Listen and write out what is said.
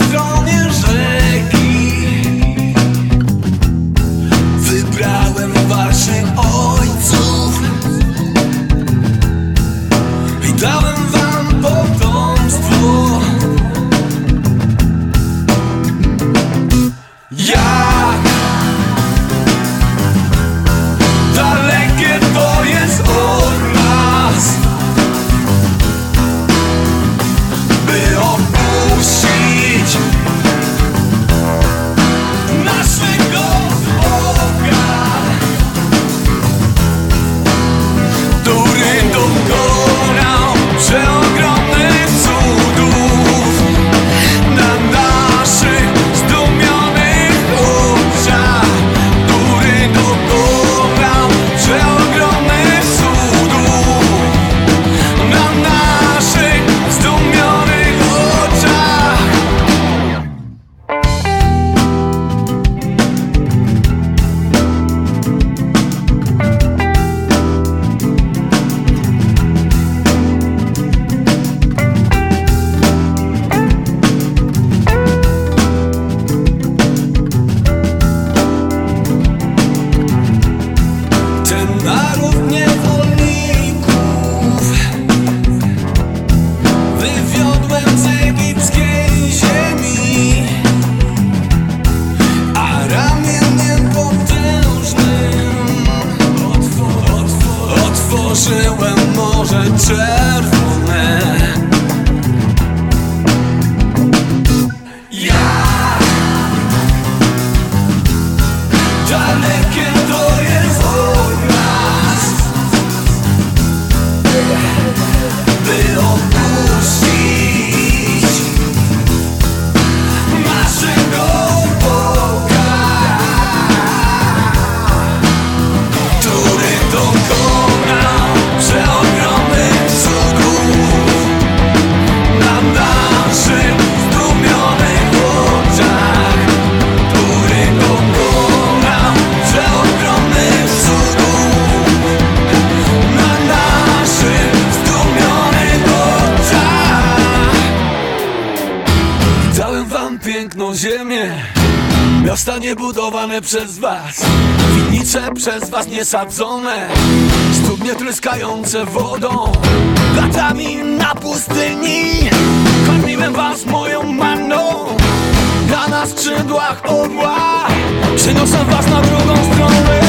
is. otworzyłem morze czerwone. Ja Dalekie to jest od nas By opuścić Naszego Boga Który to kocha piękną ziemię. Miasta niebudowane przez was. Winnice przez was niesadzone. Studnie tryskające wodą. Latami na pustyni. Karmiłem was moją manną. Ja na skrzydłach orła Przeniosę was na drugą stronę